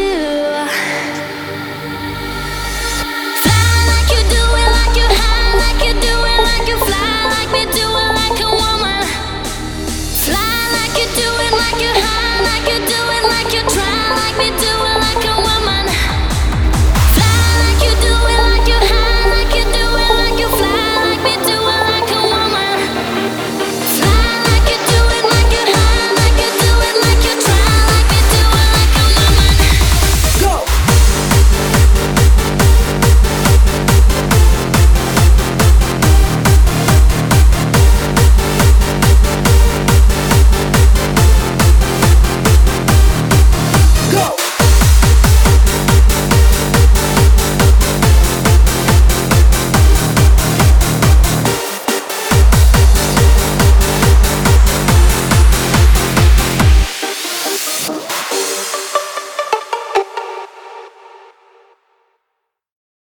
you.